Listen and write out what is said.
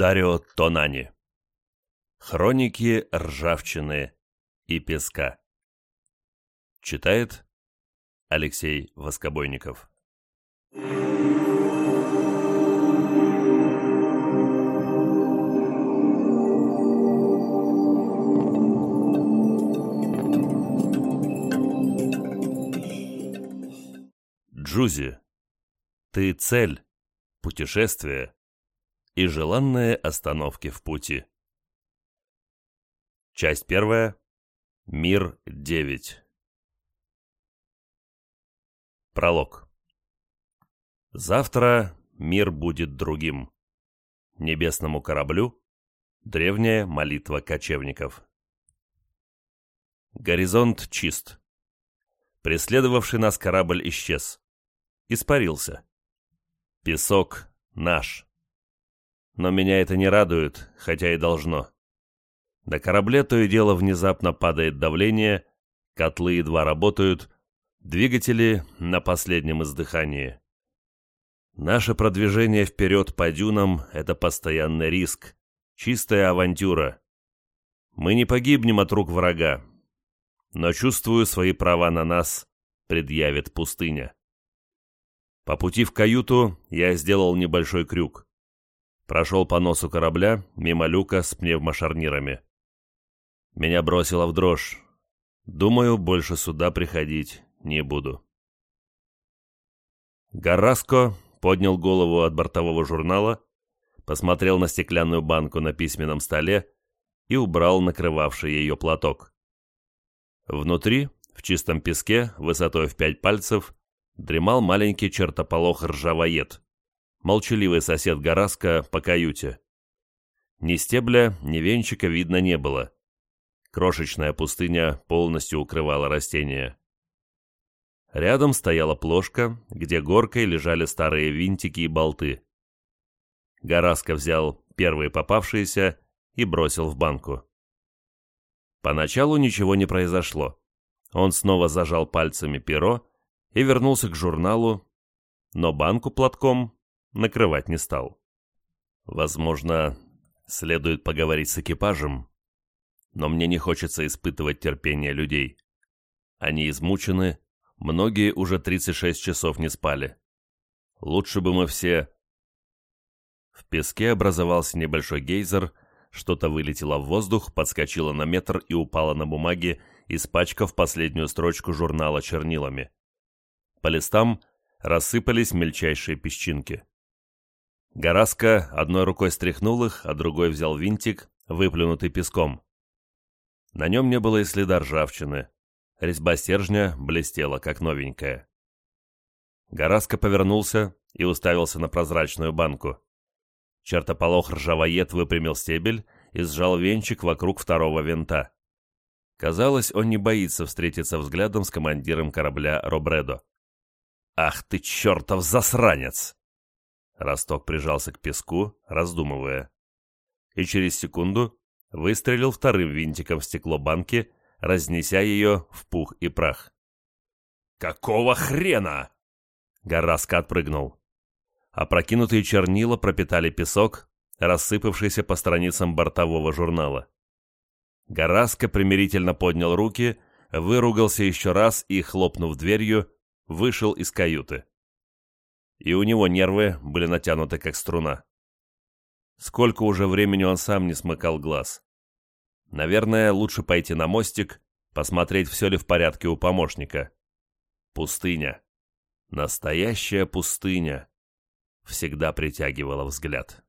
Дарио Тонани. Хроники ржавчины и песка. Читает Алексей Воскобойников. Джузи, ты цель, путешествие и желанные остановки в пути. Часть первая. Мир 9. Пролог. Завтра мир будет другим. Небесному кораблю древняя молитва кочевников. Горизонт чист. Преследовавший нас корабль исчез. Испарился. Песок наш. Но меня это не радует, хотя и должно. На корабле то и дело внезапно падает давление, котлы едва работают, двигатели на последнем издыхании. Наше продвижение вперед по дюнам – это постоянный риск, чистая авантюра. Мы не погибнем от рук врага, но чувствую свои права на нас предъявит пустыня. По пути в каюту я сделал небольшой крюк. Прошел по носу корабля, мимо люка с пневмошарнирами. Меня бросило в дрожь. Думаю, больше сюда приходить не буду. Гараско поднял голову от бортового журнала, посмотрел на стеклянную банку на письменном столе и убрал накрывавший ее платок. Внутри, в чистом песке, высотой в пять пальцев, дремал маленький чертополох-ржавоед молчаливый сосед Гораска по каюте. Ни стебля, ни венчика видно не было. Крошечная пустыня полностью укрывала растения. Рядом стояла плошка, где горкой лежали старые винтики и болты. Гораска взял первые попавшиеся и бросил в банку. Поначалу ничего не произошло. Он снова зажал пальцами перо и вернулся к журналу, но банку платком накрывать не стал. Возможно, следует поговорить с экипажем, но мне не хочется испытывать терпение людей. Они измучены, многие уже 36 часов не спали. Лучше бы мы все... В песке образовался небольшой гейзер, что-то вылетело в воздух, подскочило на метр и упало на бумаге, испачкав последнюю строчку журнала чернилами. По листам рассыпались мельчайшие песчинки. Гораска одной рукой стряхнул их, а другой взял винтик, выплюнутый песком. На нем не было и следа ржавчины. Резьба стержня блестела, как новенькая. Гораска повернулся и уставился на прозрачную банку. Чертополох ржавоед выпрямил стебель и сжал венчик вокруг второго винта. Казалось, он не боится встретиться взглядом с командиром корабля Робредо. «Ах ты чертов засранец!» Росток прижался к песку, раздумывая. И через секунду выстрелил вторым винтиком в стекло банки, разнеся ее в пух и прах. «Какого хрена?» Гораска отпрыгнул. Опрокинутые чернила пропитали песок, рассыпавшийся по страницам бортового журнала. Гораска примирительно поднял руки, выругался еще раз и, хлопнув дверью, вышел из каюты и у него нервы были натянуты как струна. Сколько уже времени он сам не смыкал глаз. Наверное, лучше пойти на мостик, посмотреть, все ли в порядке у помощника. Пустыня. Настоящая пустыня. Всегда притягивала взгляд.